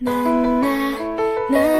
难啊难。